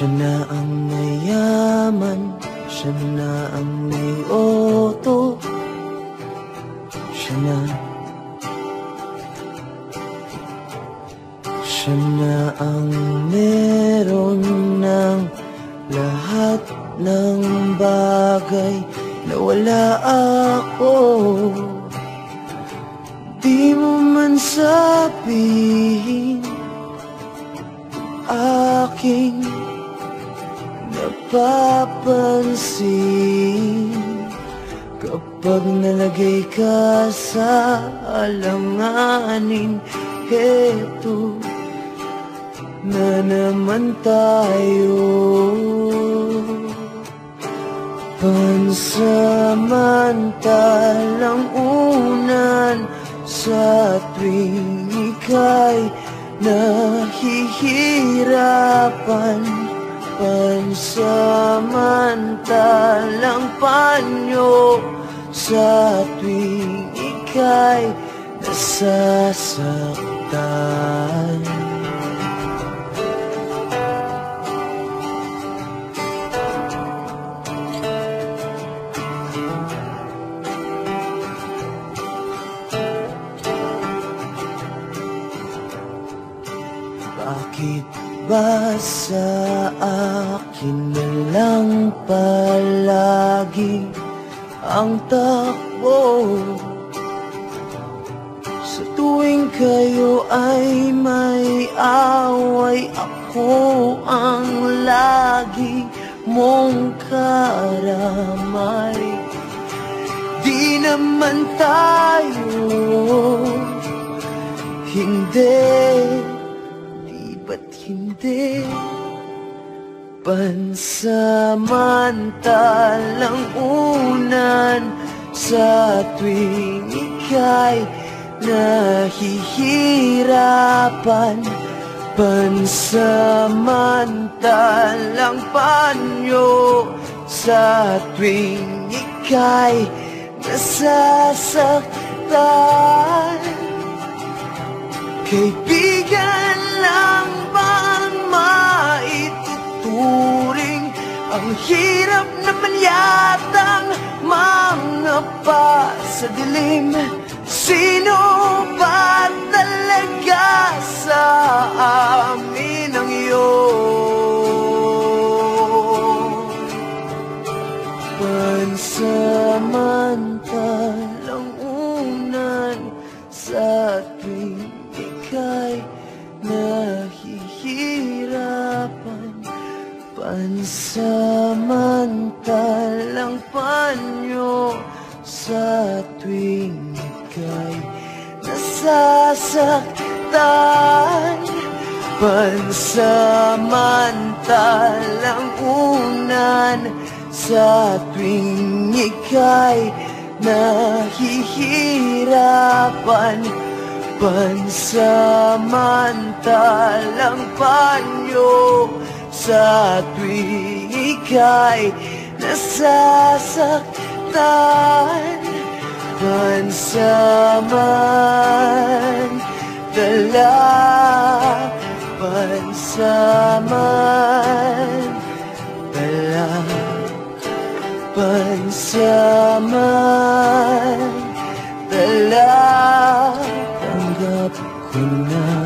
Siya na ang mayaman, siya na ang may oto, siya na Siya na ang meron ng lahat ng bagay na wala ako. Di mo man sabihin aking napapansin. Kapag nalagay ka sa alanganin Heto na naman tayo. Pansamantalang unan sa tuwing ika'y nahihirapan Pansamantalang panyo sa tuwing ika'y nasasaktan Bakit ba sa akin na lang palagi ang takbo? Sa tuwing kayo ay may away Ako ang lagi mong karamay Di naman tayo Hindi hindi. Pansamantalang unan Sa tuwing ika'y nahihirapan. Pansamantalang panyo Sa tuwing ika'y nasasaktan. Kaibigan hirap naman yatang mga pa sa dilim Sino ba talaga sa amin ang iyon? Pansamantalang unan sa tuwing ika'y nahihirapan Pansamantalang panyo sa tuwing ika'y nasasaktan. Pansamantalang unan sa tuwing ika'y nahihirapan. Pansamantalang panyo sa sa tuwing ika'y nasasaktan Pansaman dala Pansaman dala Pansaman dala. Tanggap ko na